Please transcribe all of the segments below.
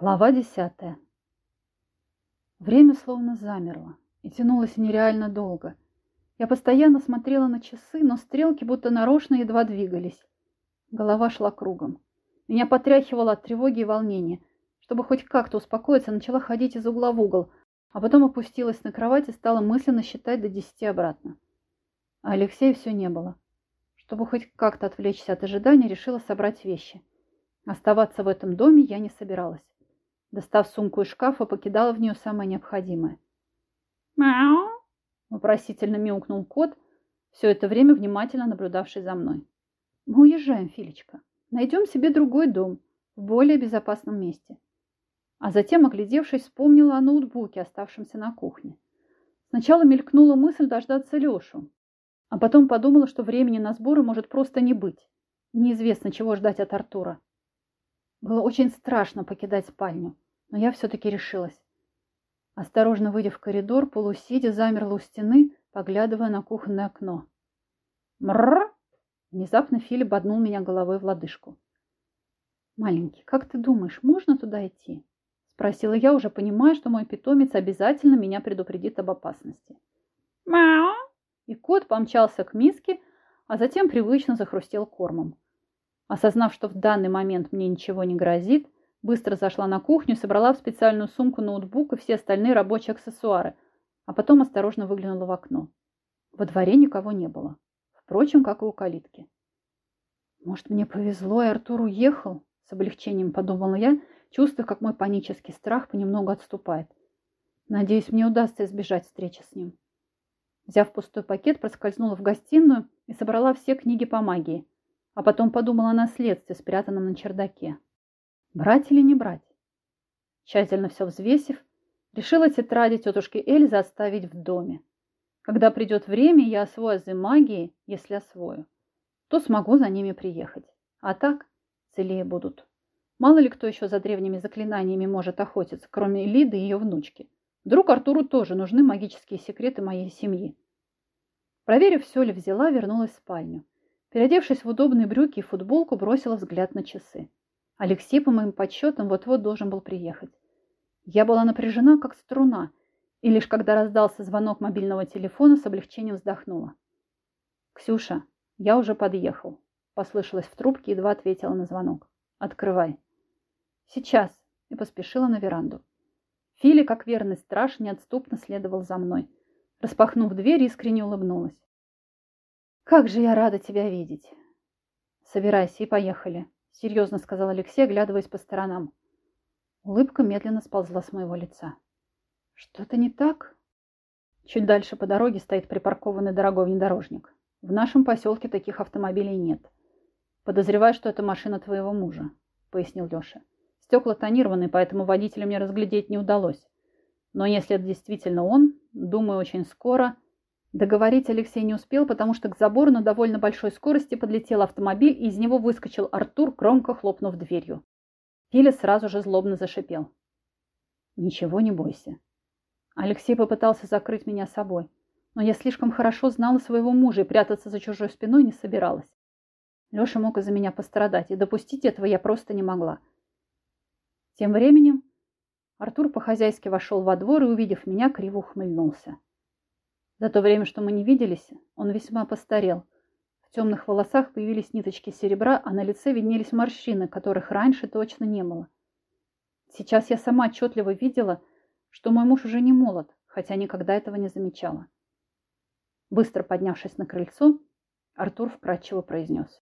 Глава десятая. Время словно замерло и тянулось нереально долго. Я постоянно смотрела на часы, но стрелки будто нарочно едва двигались. Голова шла кругом. Меня потряхивало от тревоги и волнения. Чтобы хоть как-то успокоиться, начала ходить из угла в угол, а потом опустилась на кровать и стала мысленно считать до десяти обратно. А Алексея все не было. Чтобы хоть как-то отвлечься от ожидания, решила собрать вещи. Оставаться в этом доме я не собиралась. Достав сумку из шкафа, покидала в нее самое необходимое. «Мяу!» – вопросительно мяукнул кот, все это время внимательно наблюдавший за мной. «Мы уезжаем, Филечка. Найдем себе другой дом в более безопасном месте». А затем, оглядевшись, вспомнила о ноутбуке, оставшемся на кухне. Сначала мелькнула мысль дождаться Лешу, а потом подумала, что времени на сборы может просто не быть. Неизвестно, чего ждать от Артура. Было очень страшно покидать спальню, но я все-таки решилась. Осторожно выйдя в коридор, полусидя, замерла у стены, поглядывая на кухонное окно. Мрррр! Внезапно Филипп боднул меня головой в лодыжку. «Маленький, как ты думаешь, можно туда идти?» Спросила я, уже понимая, что мой питомец обязательно меня предупредит об опасности. «Мяу!» И кот помчался к миске, а затем привычно захрустел кормом. Осознав, что в данный момент мне ничего не грозит, быстро зашла на кухню, собрала в специальную сумку ноутбук и все остальные рабочие аксессуары, а потом осторожно выглянула в окно. Во дворе никого не было. Впрочем, как и у калитки. Может, мне повезло, и Артур уехал? С облегчением подумала я, чувствуя, как мой панический страх понемногу отступает. Надеюсь, мне удастся избежать встречи с ним. Взяв пустой пакет, проскользнула в гостиную и собрала все книги по магии – а потом подумала о наследстве, спрятанном на чердаке. Брать или не брать? Тщательно все взвесив, решила тетради тетушки Эльзы оставить в доме. Когда придет время, я освою азы магии, если освою, то смогу за ними приехать. А так целее будут. Мало ли кто еще за древними заклинаниями может охотиться, кроме Лиды и ее внучки. Вдруг Артуру тоже нужны магические секреты моей семьи. Проверив, все ли взяла, вернулась в спальню. Переодевшись в удобные брюки и футболку, бросила взгляд на часы. Алексей, по моим подсчетам, вот-вот должен был приехать. Я была напряжена, как струна, и лишь когда раздался звонок мобильного телефона, с облегчением вздохнула. «Ксюша, я уже подъехал», – послышалось в трубке, едва ответила на звонок. «Открывай». «Сейчас», – и поспешила на веранду. Фили, как верный страж, неотступно следовал за мной. Распахнув дверь, искренне улыбнулась. «Как же я рада тебя видеть!» «Собирайся и поехали», — серьезно сказал Алексей, оглядываясь по сторонам. Улыбка медленно сползла с моего лица. «Что-то не так?» Чуть дальше по дороге стоит припаркованный дорогой внедорожник. В нашем поселке таких автомобилей нет. Подозреваю, что это машина твоего мужа, пояснил Леша. Стекла тонированы, поэтому водителя мне разглядеть не удалось. Но если это действительно он, думаю, очень скоро Договорить Алексей не успел, потому что к забору на довольно большой скорости подлетел автомобиль, и из него выскочил Артур, громко хлопнув дверью. Филя сразу же злобно зашипел. «Ничего не бойся». Алексей попытался закрыть меня собой, но я слишком хорошо знала своего мужа и прятаться за чужой спиной не собиралась. Леша мог из-за меня пострадать, и допустить этого я просто не могла. Тем временем Артур по-хозяйски вошел во двор и, увидев меня, криво ухмыльнулся. За то время, что мы не виделись, он весьма постарел. В темных волосах появились ниточки серебра, а на лице виднелись морщины, которых раньше точно не было. Сейчас я сама отчетливо видела, что мой муж уже не молод, хотя никогда этого не замечала. Быстро поднявшись на крыльцо, Артур вкратчиво произнес.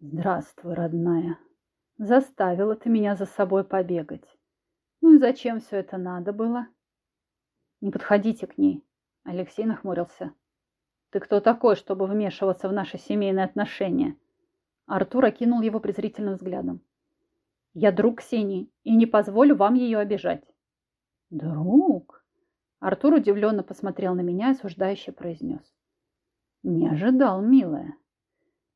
«Здравствуй, родная. Заставила ты меня за собой побегать. Ну и зачем все это надо было?» «Не подходите к ней», Алексей нахмурился. «Ты кто такой, чтобы вмешиваться в наши семейные отношения?» Артур окинул его презрительным взглядом. «Я друг Ксении и не позволю вам ее обижать». «Друг?» Артур удивленно посмотрел на меня и осуждающе произнес. «Не ожидал, милая.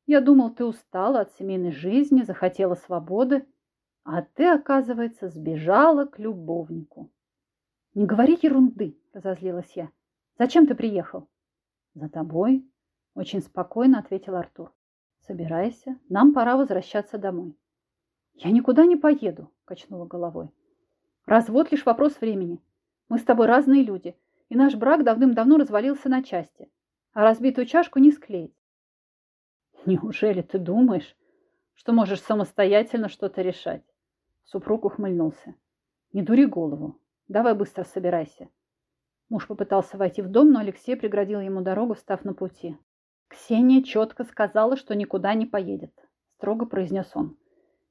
Я думал, ты устала от семейной жизни, захотела свободы, а ты, оказывается, сбежала к любовнику». «Не говори ерунды», — разозлилась я. Зачем ты приехал? За тобой, очень спокойно ответил Артур. Собирайся, нам пора возвращаться домой. Я никуда не поеду, качнула головой. Развод лишь вопрос времени. Мы с тобой разные люди, и наш брак давным-давно развалился на части, а разбитую чашку не склеить. Неужели ты думаешь, что можешь самостоятельно что-то решать? Супруг ухмыльнулся. Не дури голову. Давай быстро собирайся. Муж попытался войти в дом, но Алексей преградил ему дорогу, встав на пути. Ксения четко сказала, что никуда не поедет, строго произнес он.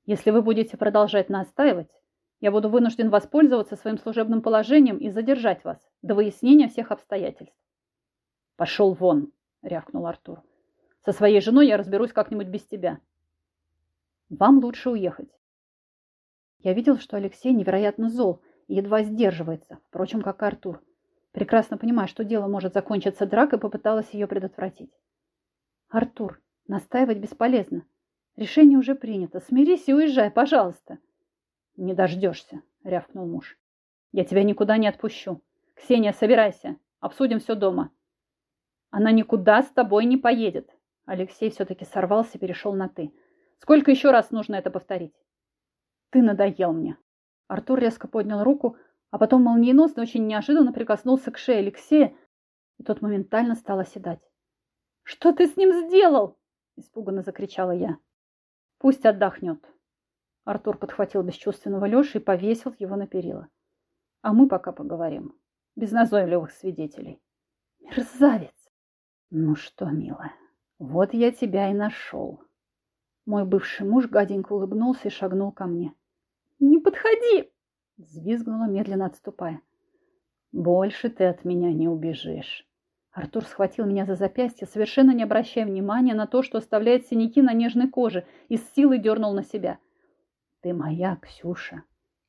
Если вы будете продолжать настаивать, я буду вынужден воспользоваться своим служебным положением и задержать вас до выяснения всех обстоятельств. Пошел вон, рявкнул Артур. Со своей женой я разберусь как-нибудь без тебя. Вам лучше уехать. Я видел, что Алексей невероятно зол и едва сдерживается, впрочем, как и Артур. Прекрасно понимая, что дело может закончиться дракой, попыталась ее предотвратить. Артур, настаивать бесполезно. Решение уже принято. Смирись и уезжай, пожалуйста. Не дождешься, рявкнул муж. Я тебя никуда не отпущу. Ксения, собирайся. Обсудим все дома. Она никуда с тобой не поедет. Алексей все-таки сорвался и перешел на «ты». Сколько еще раз нужно это повторить? Ты надоел мне. Артур резко поднял руку, а потом молниеносно, очень неожиданно прикоснулся к шее Алексея, и тот моментально стал оседать. «Что ты с ним сделал?» – испуганно закричала я. «Пусть отдохнет». Артур подхватил бесчувственного Леши и повесил его на перила. «А мы пока поговорим. Без назойливых свидетелей». «Мерзавец!» «Ну что, милая, вот я тебя и нашел». Мой бывший муж гаденько улыбнулся и шагнул ко мне. «Не подходи!» – взвизгнула, медленно отступая. «Больше ты от меня не убежишь». Артур схватил меня за запястье, совершенно не обращая внимания на то, что оставляет синяки на нежной коже, и с силой дернул на себя. «Ты моя, Ксюша,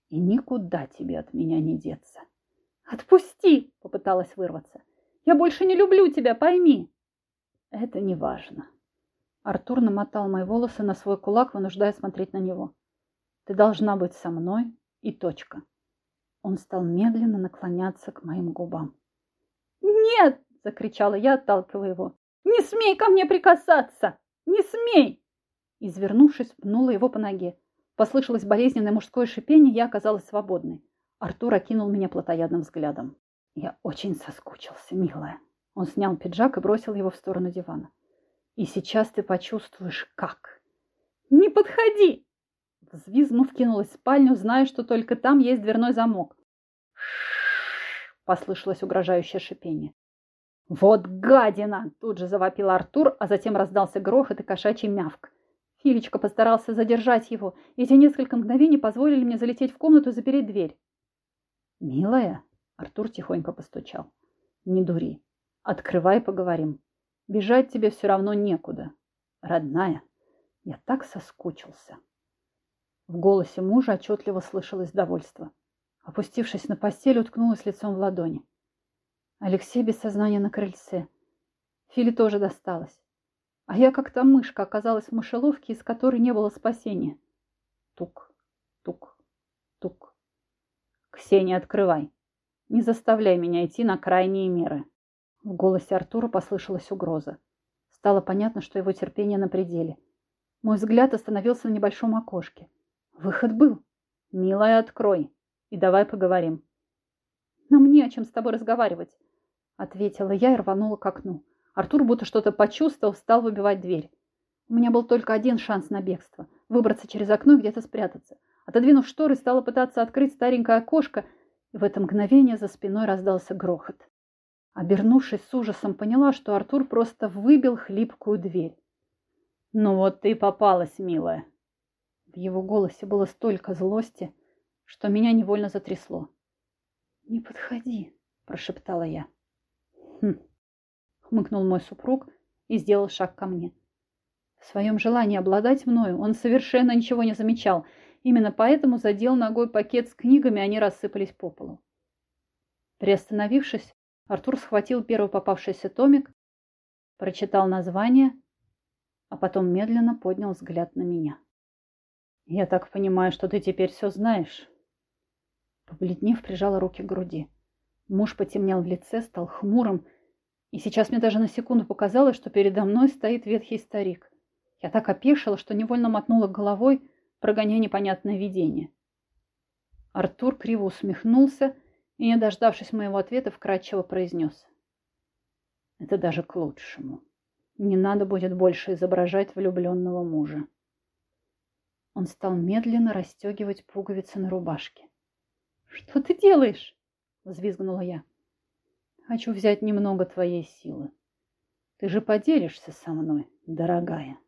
и никуда тебе от меня не деться». «Отпусти!» – попыталась вырваться. «Я больше не люблю тебя, пойми!» «Это не важно». Артур намотал мои волосы на свой кулак, вынуждая смотреть на него. «Ты должна быть со мной и точка». Он стал медленно наклоняться к моим губам. «Нет!» – закричала я, отталкивая его. «Не смей ко мне прикасаться! Не смей!» Извернувшись, пнула его по ноге. Послышалось болезненное мужское шипение, я оказалась свободной. Артур окинул меня плотоядным взглядом. Я очень соскучился, милая. Он снял пиджак и бросил его в сторону дивана. И сейчас ты почувствуешь, как. «Не подходи!» Взвизгнув, кинулась в спальню, зная, что только там есть дверной замок. Послышалось угрожающее шипение. «Вот гадина!» – тут же завопил Артур, а затем раздался грохот и кошачий мявк. Филечка постарался задержать его, и эти несколько мгновений позволили мне залететь в комнату и запереть дверь. «Милая!» – Артур тихонько постучал. «Не дури. Открывай, поговорим. Бежать тебе все равно некуда. Родная, я так соскучился». В голосе мужа отчетливо слышалось довольство. Опустившись на постель, уткнулась лицом в ладони. Алексей без сознания на крыльце. Филе тоже досталось. А я как то мышка оказалась в мышеловке, из которой не было спасения. Тук, тук, тук. Ксения, открывай. Не заставляй меня идти на крайние меры. В голосе Артура послышалась угроза. Стало понятно, что его терпение на пределе. Мой взгляд остановился на небольшом окошке. Выход был. Милая, открой. И давай поговорим. Нам не о чем с тобой разговаривать. Ответила я и рванула к окну. Артур будто что-то почувствовал, стал выбивать дверь. У меня был только один шанс на бегство. Выбраться через окно и где-то спрятаться. Отодвинув шторы, стала пытаться открыть старенькое окошко, и в это мгновение за спиной раздался грохот. Обернувшись с ужасом, поняла, что Артур просто выбил хлипкую дверь. «Ну вот ты попалась, милая!» Его голосе было столько злости, что меня невольно затрясло. «Не подходи!» – прошептала я. «Хм!» – хмыкнул мой супруг и сделал шаг ко мне. В своем желании обладать мною он совершенно ничего не замечал. Именно поэтому задел ногой пакет с книгами, они рассыпались по полу. Приостановившись, Артур схватил первый попавшийся томик, прочитал название, а потом медленно поднял взгляд на меня. «Я так понимаю, что ты теперь все знаешь?» Побледнев, прижала руки к груди. Муж потемнел в лице, стал хмурым, и сейчас мне даже на секунду показалось, что передо мной стоит ветхий старик. Я так опешила, что невольно мотнула головой, прогоняя непонятное видение. Артур криво усмехнулся и, не дождавшись моего ответа, вкратчиво произнес. Это даже к лучшему. Не надо будет больше изображать влюбленного мужа. Он стал медленно расстегивать пуговицы на рубашке. «Что ты делаешь?» – взвизгнула я. «Хочу взять немного твоей силы. Ты же поделишься со мной, дорогая».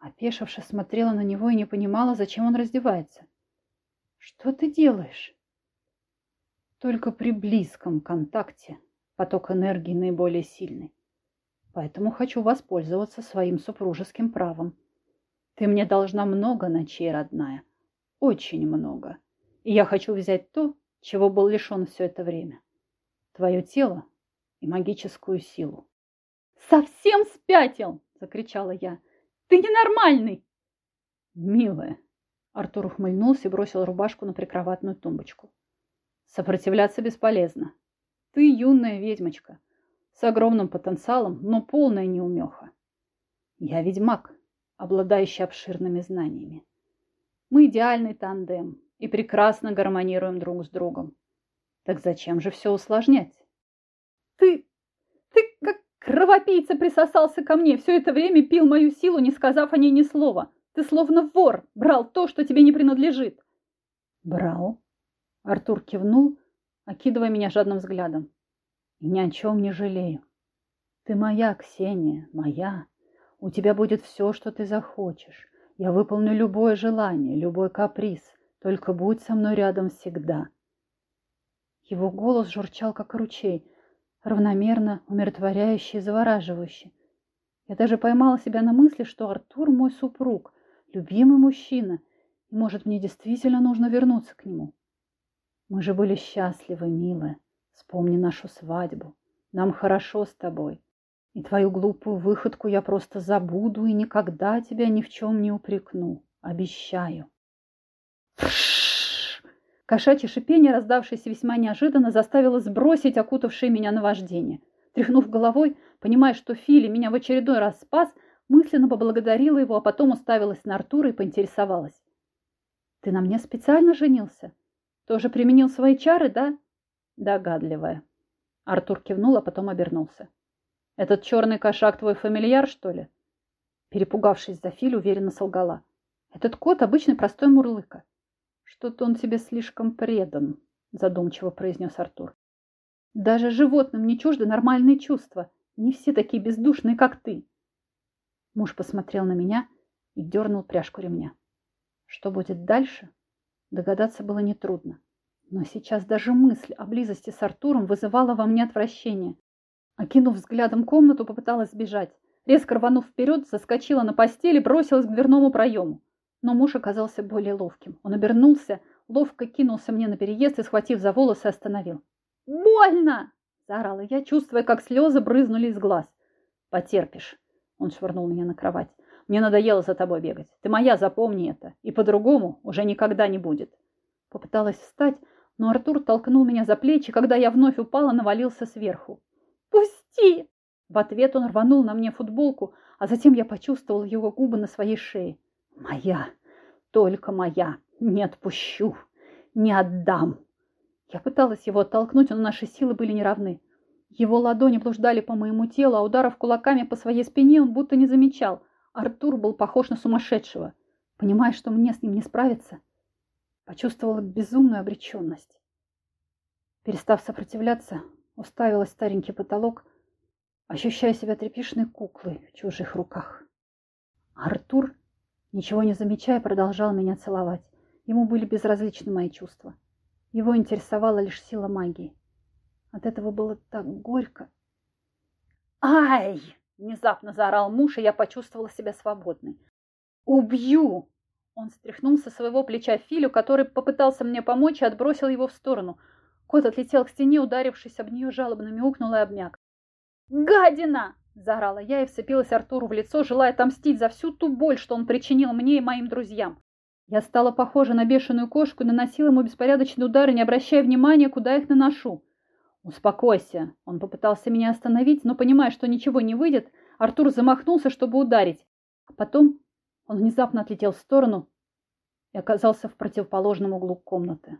Опешивши смотрела на него и не понимала, зачем он раздевается. «Что ты делаешь?» Только при близком контакте поток энергии наиболее сильный. Поэтому хочу воспользоваться своим супружеским правом. Ты мне должна много ночей, родная. Очень много. И я хочу взять то, чего был лишен все это время. Твое тело и магическую силу. «Совсем спятил!» – закричала я. «Ты ненормальный!» «Милая!» – Артур ухмыльнулся и бросил рубашку на прикроватную тумбочку. «Сопротивляться бесполезно. Ты юная ведьмочка, с огромным потенциалом, но полная неумеха. Я ведьмак, обладающий обширными знаниями. Мы идеальный тандем и прекрасно гармонируем друг с другом. Так зачем же все усложнять? Ты, ты как кровопийца присосался ко мне, все это время пил мою силу, не сказав о ней ни слова. Ты словно вор, брал то, что тебе не принадлежит. Брал. Артур кивнул, окидывая меня жадным взглядом. И ни о чем не жалею. Ты моя, Ксения, моя. У тебя будет все, что ты захочешь. Я выполню любое желание, любой каприз. Только будь со мной рядом всегда. Его голос журчал, как ручей, равномерно, умиротворяющий и завораживающий. Я даже поймала себя на мысли, что Артур мой супруг, любимый мужчина, и, может, мне действительно нужно вернуться к нему. Мы же были счастливы, милая. Вспомни нашу свадьбу. Нам хорошо с тобой. И твою глупую выходку я просто забуду и никогда тебя ни в чем не упрекну. Обещаю. Кошачье шипение, раздавшееся весьма неожиданно, заставило сбросить окутавшее меня наваждение. Тряхнув головой, понимая, что Фили меня в очередной раз спас, мысленно поблагодарила его, а потом уставилась на Артура и поинтересовалась. «Ты на мне специально женился? Тоже применил свои чары, да?» «Догадливая». Артур кивнул, а потом обернулся. Этот черный кошак твой фамильяр, что ли? Перепугавшись за Филь, уверенно солгала. Этот кот обычный простой мурлыка. Что-то он тебе слишком предан, задумчиво произнес Артур. Даже животным не чужды нормальные чувства. Не все такие бездушные, как ты. Муж посмотрел на меня и дернул пряжку ремня. Что будет дальше, догадаться было нетрудно. Но сейчас даже мысль о близости с Артуром вызывала во мне отвращение. Окинув взглядом комнату, попыталась сбежать. Резко рванув вперед, заскочила на постель и бросилась к дверному проему. Но муж оказался более ловким. Он обернулся, ловко кинулся мне на переезд и, схватив за волосы, остановил. «Больно!» – заорала я, чувствуя, как слезы брызнули из глаз. «Потерпишь!» – он швырнул меня на кровать. «Мне надоело за тобой бегать. Ты моя, запомни это. И по-другому уже никогда не будет». Попыталась встать, но Артур толкнул меня за плечи, когда я вновь упала, навалился сверху. «Пусти!» В ответ он рванул на мне футболку, а затем я почувствовал его губы на своей шее. «Моя! Только моя! Не отпущу! Не отдам!» Я пыталась его оттолкнуть, но наши силы были неравны. Его ладони блуждали по моему телу, а ударов кулаками по своей спине он будто не замечал. Артур был похож на сумасшедшего. Понимая, что мне с ним не справиться, почувствовала безумную обреченность. Перестав сопротивляться, уставилась в старенький потолок, ощущая себя тряпишной куклой в чужих руках. Артур, ничего не замечая, продолжал меня целовать. Ему были безразличны мои чувства. Его интересовала лишь сила магии. От этого было так горько. «Ай!» – внезапно заорал муж, и я почувствовала себя свободной. «Убью!» Он стряхнул со своего плеча Филю, который попытался мне помочь и отбросил его в сторону – Кот отлетел к стене, ударившись об нее, жалобно мяукнул и обняк. «Гадина!» – заорала я и вцепилась Артуру в лицо, желая отомстить за всю ту боль, что он причинил мне и моим друзьям. Я стала похожа на бешеную кошку и наносила ему беспорядочные удары, не обращая внимания, куда их наношу. «Успокойся!» Он попытался меня остановить, но, понимая, что ничего не выйдет, Артур замахнулся, чтобы ударить. А потом он внезапно отлетел в сторону и оказался в противоположном углу комнаты.